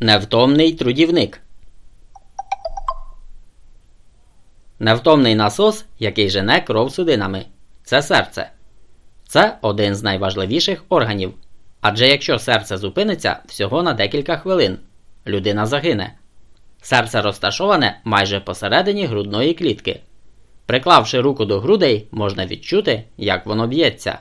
Невтомний трудівник. Невтомний насос, який жене кров судинами. Це серце. Це один з найважливіших органів. Адже якщо серце зупиниться всього на декілька хвилин, людина загине. Серце розташоване майже посередині грудної клітки. Приклавши руку до грудей, можна відчути, як воно б'ється.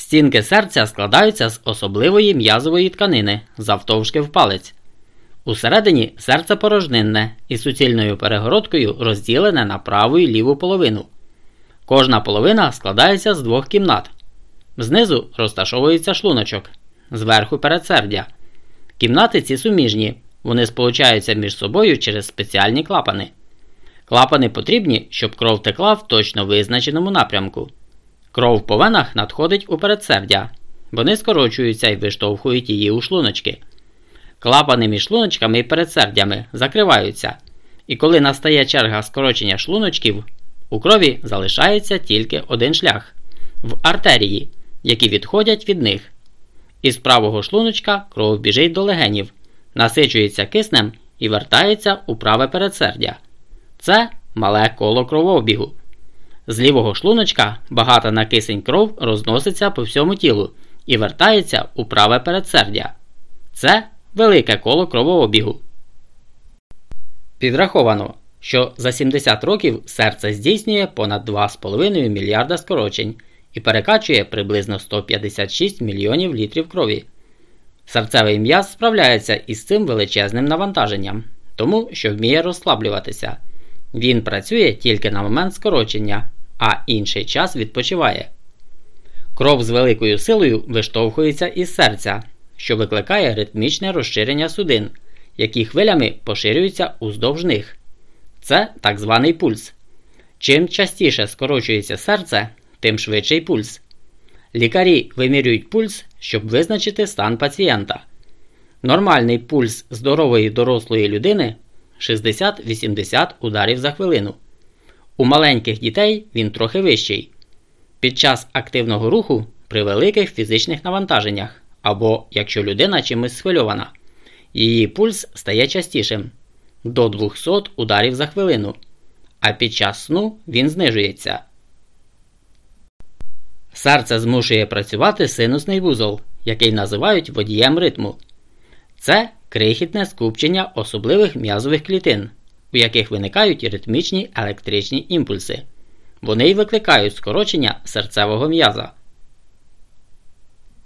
Стінки серця складаються з особливої м'язової тканини, завтовшки в палець. Усередині серце порожнинне і суцільною перегородкою розділене на праву і ліву половину. Кожна половина складається з двох кімнат. Знизу розташовується шлуночок, зверху передсердя. Кімнати ці суміжні, вони сполучаються між собою через спеціальні клапани. Клапани потрібні, щоб кров текла в точно визначеному напрямку. Кров по венах надходить у передсердя. Вони скорочуються і виштовхують її у шлуночки. Клапани між шлуночками і передсердями закриваються. І коли настає черга скорочення шлуночків, у крові залишається тільки один шлях в артерії, які відходять від них. Із правого шлуночка кров біжить до легенів, насичується киснем і вертається у праве передсердя. Це мале коло кровообігу. З лівого шлуночка багата на кисень кров розноситься по всьому тілу і вертається у праве передсердя. Це велике коло кровообігу. Підраховано, що за 70 років серце здійснює понад 2,5 мільярда скорочень і перекачує приблизно 156 мільйонів літрів крові. Серцевий м'яз справляється із цим величезним навантаженням, тому що вміє розслаблюватися. Він працює тільки на момент скорочення, а інший час відпочиває. Кров з великою силою виштовхується із серця, що викликає ритмічне розширення судин, які хвилями поширюються уздовж них. Це так званий пульс. Чим частіше скорочується серце, тим швидший пульс. Лікарі вимірюють пульс, щоб визначити стан пацієнта. Нормальний пульс здорової дорослої людини 60-80 ударів за хвилину. У маленьких дітей він трохи вищий. Під час активного руху при великих фізичних навантаженнях або якщо людина чимось схвильована, її пульс стає частішим до 200 ударів за хвилину, а під час сну він знижується. Серце змушує працювати синусний вузол, який називають водієм ритму. Це крихітне скупчення особливих м'язових клітин, у яких виникають ритмічні електричні імпульси. Вони й викликають скорочення серцевого м'яза.